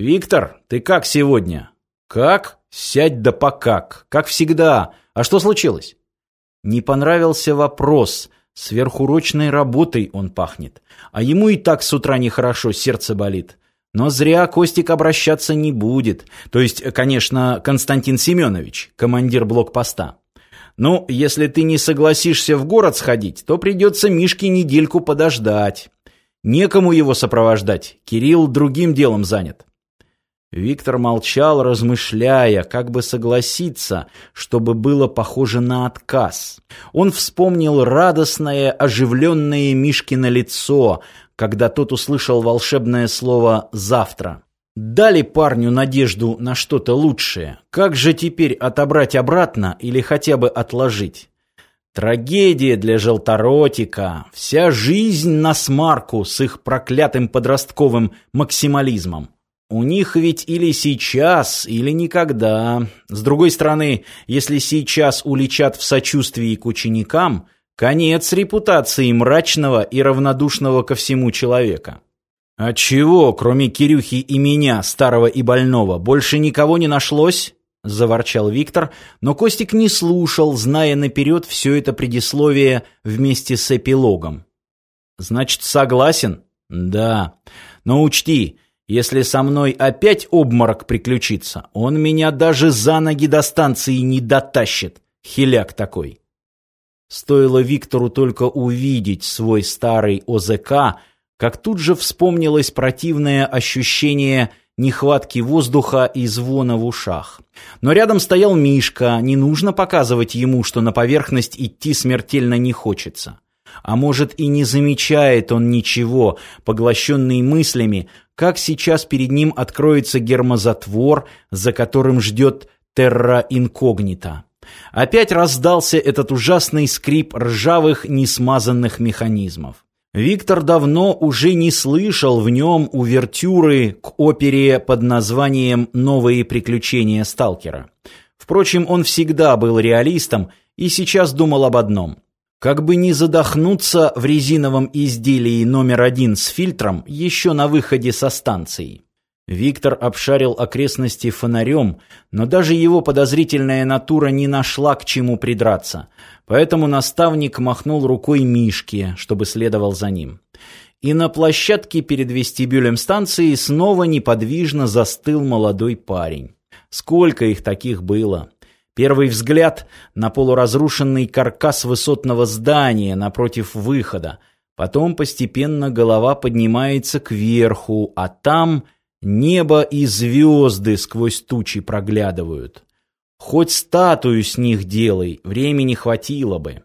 «Виктор, ты как сегодня?» «Как? Сядь да покак. Как всегда. А что случилось?» Не понравился вопрос. Сверхурочной работой он пахнет. А ему и так с утра нехорошо, сердце болит. Но зря Костик обращаться не будет. То есть, конечно, Константин Семенович, командир блокпоста. Ну, если ты не согласишься в город сходить, то придется Мишке недельку подождать. Некому его сопровождать. Кирилл другим делом занят. Виктор молчал, размышляя, как бы согласиться, чтобы было похоже на отказ. Он вспомнил радостное, оживленное Мишкино лицо, когда тот услышал волшебное слово «завтра». Дали парню надежду на что-то лучшее. Как же теперь отобрать обратно или хотя бы отложить? Трагедия для желторотика. Вся жизнь на смарку с их проклятым подростковым максимализмом. У них ведь или сейчас, или никогда. С другой стороны, если сейчас уличат в сочувствии к ученикам, конец репутации мрачного и равнодушного ко всему человека. А чего, кроме Кирюхи и меня, старого и больного, больше никого не нашлось? Заворчал Виктор, но Костик не слушал, зная наперед все это предисловие вместе с эпилогом. Значит, согласен? Да. Но учти, если со мной опять обморок приключится, он меня даже за ноги до станции не дотащит. Хиляк такой. Стоило Виктору только увидеть свой старый ОЗК, как тут же вспомнилось противное ощущение нехватки воздуха и звона в ушах. Но рядом стоял Мишка, не нужно показывать ему, что на поверхность идти смертельно не хочется. А может и не замечает он ничего, поглощенный мыслями, как сейчас перед ним откроется гермозатвор, за которым ждет терра инкогнита. Опять раздался этот ужасный скрип ржавых, несмазанных механизмов. Виктор давно уже не слышал в нем увертюры к опере под названием «Новые приключения сталкера». Впрочем, он всегда был реалистом и сейчас думал об одном – как бы не задохнуться в резиновом изделии номер один с фильтром еще на выходе со станции. Виктор обшарил окрестности фонарем, но даже его подозрительная натура не нашла к чему придраться. Поэтому наставник махнул рукой Мишке, чтобы следовал за ним. И на площадке перед вестибюлем станции снова неподвижно застыл молодой парень. Сколько их таких было? Первый взгляд на полуразрушенный каркас высотного здания напротив выхода. Потом постепенно голова поднимается кверху, а там небо и звезды сквозь тучи проглядывают. Хоть статую с них делай, времени хватило бы.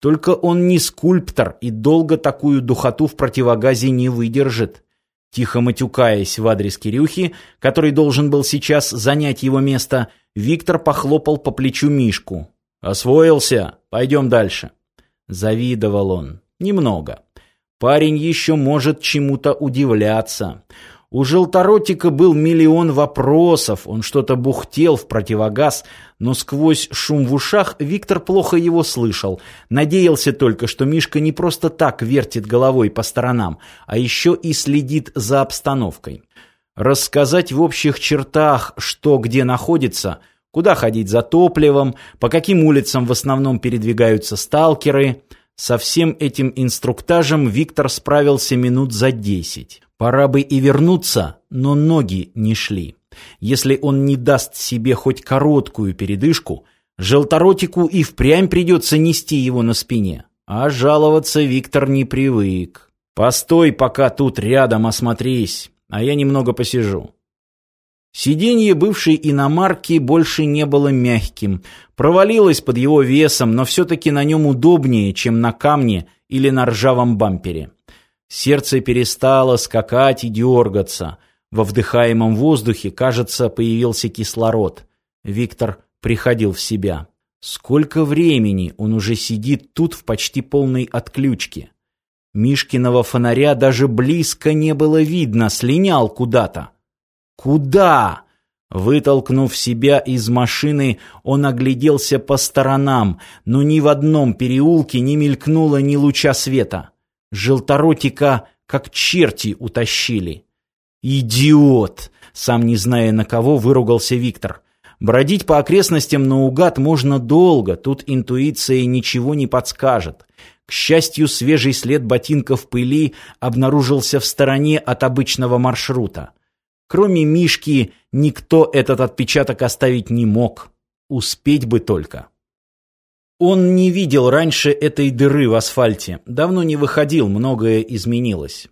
Только он не скульптор и долго такую духоту в противогазе не выдержит. Тихо матюкаясь в адрес Кирюхи, который должен был сейчас занять его место, Виктор похлопал по плечу Мишку. «Освоился? Пойдем дальше». Завидовал он. Немного. Парень еще может чему-то удивляться. У желторотика был миллион вопросов, он что-то бухтел в противогаз, но сквозь шум в ушах Виктор плохо его слышал. Надеялся только, что Мишка не просто так вертит головой по сторонам, а еще и следит за обстановкой. Рассказать в общих чертах, что где находится, куда ходить за топливом, по каким улицам в основном передвигаются сталкеры. Со всем этим инструктажем Виктор справился минут за десять. Пора бы и вернуться, но ноги не шли. Если он не даст себе хоть короткую передышку, желторотику и впрямь придется нести его на спине. А жаловаться Виктор не привык. «Постой пока тут рядом, осмотрись, а я немного посижу». Сиденье бывшей иномарки больше не было мягким, провалилось под его весом, но все-таки на нем удобнее, чем на камне или на ржавом бампере. Сердце перестало скакать и дергаться. Во вдыхаемом воздухе, кажется, появился кислород. Виктор приходил в себя. Сколько времени он уже сидит тут в почти полной отключке. Мишкиного фонаря даже близко не было видно, слинял куда-то. Куда? Вытолкнув себя из машины, он огляделся по сторонам, но ни в одном переулке не мелькнуло ни луча света. Желторотика как черти утащили. «Идиот!» — сам не зная на кого, выругался Виктор. Бродить по окрестностям наугад можно долго, тут интуиция ничего не подскажет. К счастью, свежий след ботинка в пыли обнаружился в стороне от обычного маршрута. Кроме Мишки, никто этот отпечаток оставить не мог. Успеть бы только. Он не видел раньше этой дыры в асфальте. Давно не выходил, многое изменилось.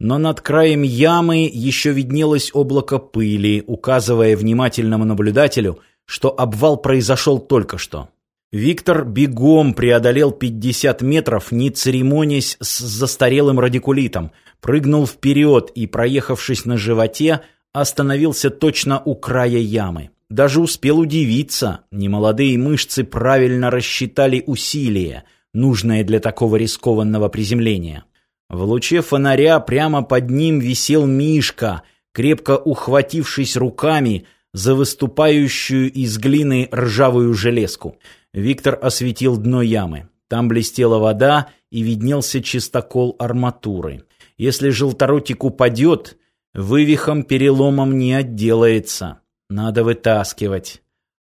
Но над краем ямы еще виднелось облако пыли, указывая внимательному наблюдателю, что обвал произошел только что. Виктор бегом преодолел 50 метров, не церемонясь с застарелым радикулитом, прыгнул вперед и, проехавшись на животе, остановился точно у края ямы. Даже успел удивиться, немолодые мышцы правильно рассчитали усилия, нужное для такого рискованного приземления. В луче фонаря прямо под ним висел Мишка, крепко ухватившись руками за выступающую из глины ржавую железку. Виктор осветил дно ямы. Там блестела вода и виднелся чистокол арматуры. Если желторотик упадет, вывихом переломом не отделается. Надо вытаскивать.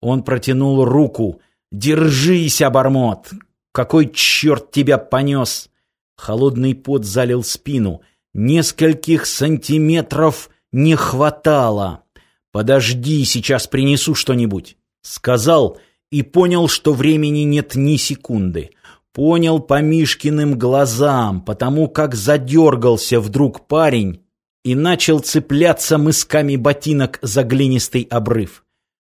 Он протянул руку. «Держись, обормот! Какой черт тебя понес!» Холодный пот залил спину. Нескольких сантиметров не хватало. «Подожди, сейчас принесу что-нибудь», — сказал и понял, что времени нет ни секунды. Понял по Мишкиным глазам, потому как задергался вдруг парень и начал цепляться мысками ботинок за глинистый обрыв.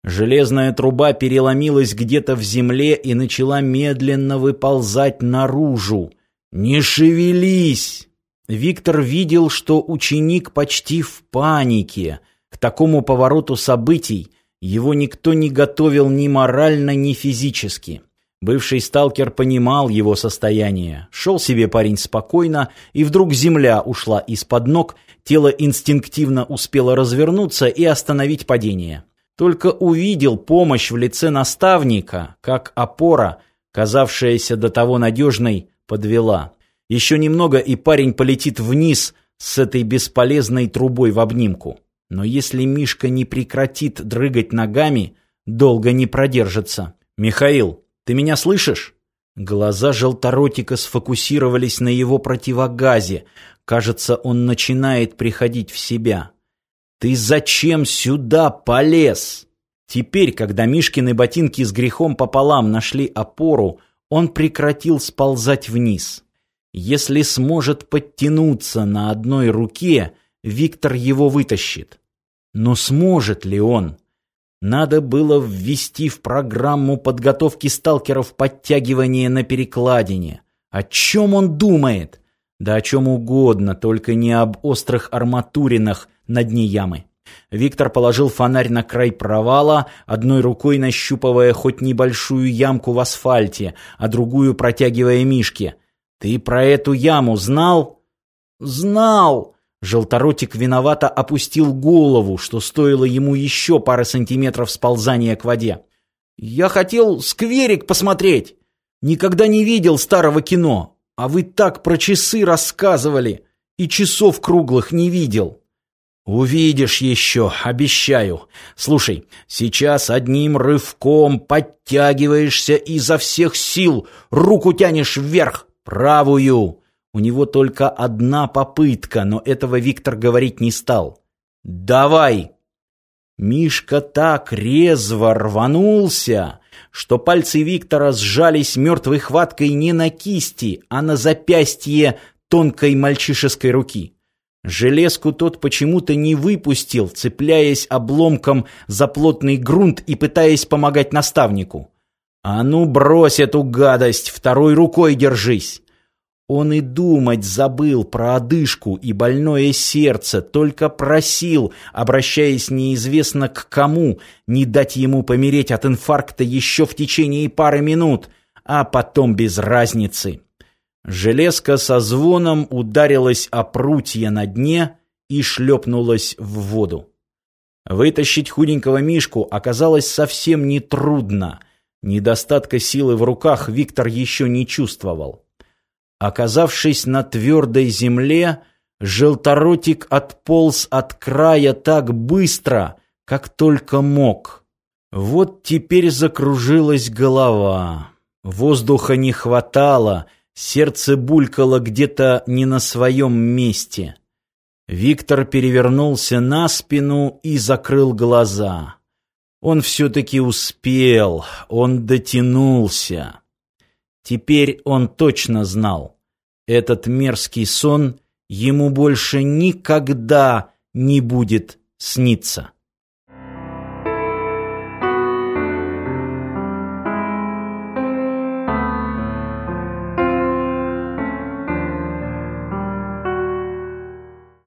Железная труба переломилась где-то в земле и начала медленно выползать наружу. «Не шевелись!» Виктор видел, что ученик почти в панике. Такому повороту событий его никто не готовил ни морально, ни физически. Бывший сталкер понимал его состояние. Шел себе парень спокойно, и вдруг земля ушла из-под ног, тело инстинктивно успело развернуться и остановить падение. Только увидел помощь в лице наставника, как опора, казавшаяся до того надежной, подвела. Еще немного, и парень полетит вниз с этой бесполезной трубой в обнимку. Но если Мишка не прекратит дрыгать ногами, долго не продержится. «Михаил, ты меня слышишь?» Глаза желторотика сфокусировались на его противогазе. Кажется, он начинает приходить в себя. «Ты зачем сюда полез?» Теперь, когда Мишкины ботинки с грехом пополам нашли опору, он прекратил сползать вниз. Если сможет подтянуться на одной руке, Виктор его вытащит. Но сможет ли он? Надо было ввести в программу подготовки сталкеров подтягивание на перекладине. О чем он думает? Да о чем угодно, только не об острых арматуринах на дне ямы. Виктор положил фонарь на край провала, одной рукой нащупывая хоть небольшую ямку в асфальте, а другую протягивая Мишке. «Ты про эту яму знал?» «Знал!» Желторотик виновато опустил голову, что стоило ему еще пары сантиметров сползания к воде. «Я хотел скверик посмотреть! Никогда не видел старого кино, а вы так про часы рассказывали, и часов круглых не видел!» «Увидишь еще, обещаю. Слушай, сейчас одним рывком подтягиваешься изо всех сил, руку тянешь вверх, правую. У него только одна попытка, но этого Виктор говорить не стал. Давай!» Мишка так резво рванулся, что пальцы Виктора сжались мертвой хваткой не на кисти, а на запястье тонкой мальчишеской руки. Железку тот почему-то не выпустил, цепляясь обломком за плотный грунт и пытаясь помогать наставнику. «А ну, брось эту гадость, второй рукой держись!» Он и думать забыл про одышку и больное сердце, только просил, обращаясь неизвестно к кому, не дать ему помереть от инфаркта еще в течение пары минут, а потом без разницы. Железка со звоном ударилась о прутья на дне и шлепнулась в воду. Вытащить худенького Мишку оказалось совсем нетрудно. Недостатка силы в руках Виктор еще не чувствовал. Оказавшись на твердой земле, Желторотик отполз от края так быстро, как только мог. Вот теперь закружилась голова. Воздуха не хватало, сердце булькало где-то не на своем месте. Виктор перевернулся на спину и закрыл глаза. Он все-таки успел, он дотянулся. Теперь он точно знал. Этот мерзкий сон ему больше никогда не будет сниться.